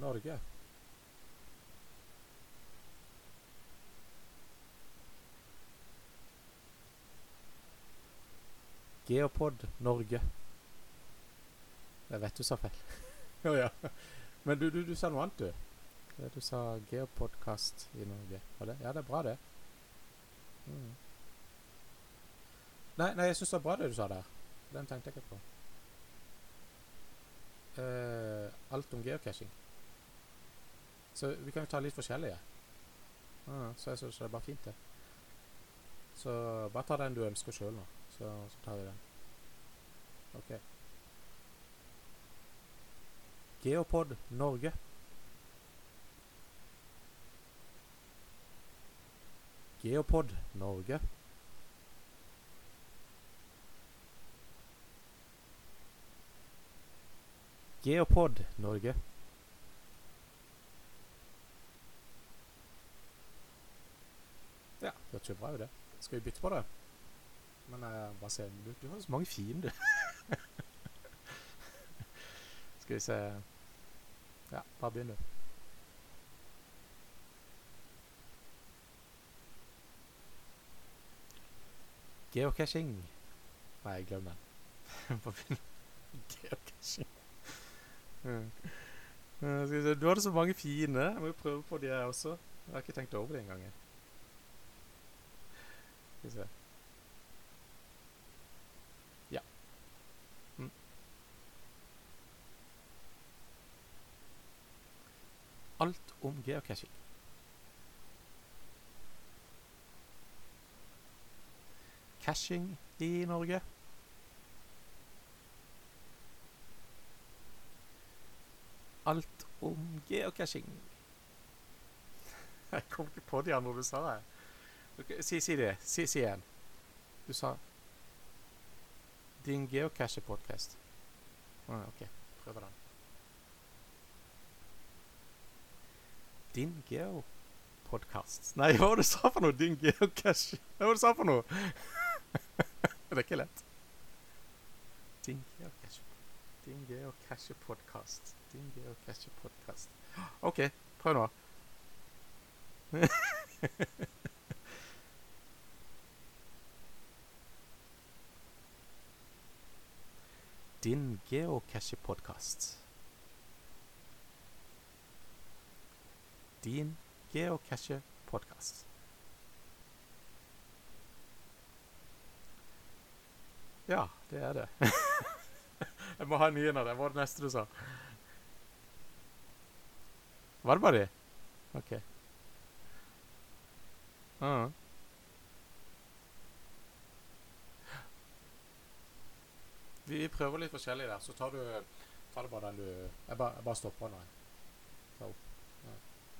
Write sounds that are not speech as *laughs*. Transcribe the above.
Norge. Geopod Norge. Jeg vet du sa feil. *laughs* Å ja. Men du, du, du sa noe annet, du. Du sa Geopodkast i Norge. Det? Ja, det er bra, det. Mm. Nei, nei, jeg syns det var bra det du sa der. Den tenkte jeg ikke på. Uh, alt om geocaching. Så vi kan jo ta litt forskjellige. Ja, så jeg synes det er bare fint, det. Så bare ta den du ønsker sjøl nå. Så, så tar vi den. OK. Geopod Norge. Geopod Norge. Geopod Norge. Hørtes jo det. Skal vi bytte på det? Men eh, bare se Du, du har jo så mange fiender. *laughs* Skal vi se Ja, bare begynn, du. Geocaching. Nei, glem den. *laughs* Bare begynn. Geocaching. mm. Se. Du hadde så mange fine. Jeg må jo prøve på de her også. Jeg har ikke tenkt over det engang. Skal vi se. Ja. Mm. Alt om geocaching. Caching i Norge. Alt om geocaching. *laughs* Jeg kom ikke på de andre du sa. Jeg. Ok, si, si det. Si, si igjen. Du sa din geocache-podkast. Ah, OK, prøv den. Din geopodkast Nei, hva var det du sa for noe? Din geocache Hva var det du sa for noe? *laughs* det er ikke lett. Din geocache Din geocache-podkast. Din geocache-podkast. OK, prøv nå. *laughs* Din geocache-podkast. Din geocache-podkast. Ja, det er det. *laughs* Jeg må ha en ny en av det. Var det neste du sa? Var det bare det? OK. Ja. Vi prøver litt forskjellig der, så tar du tar du bare den du Jeg bare, jeg bare stopper nå.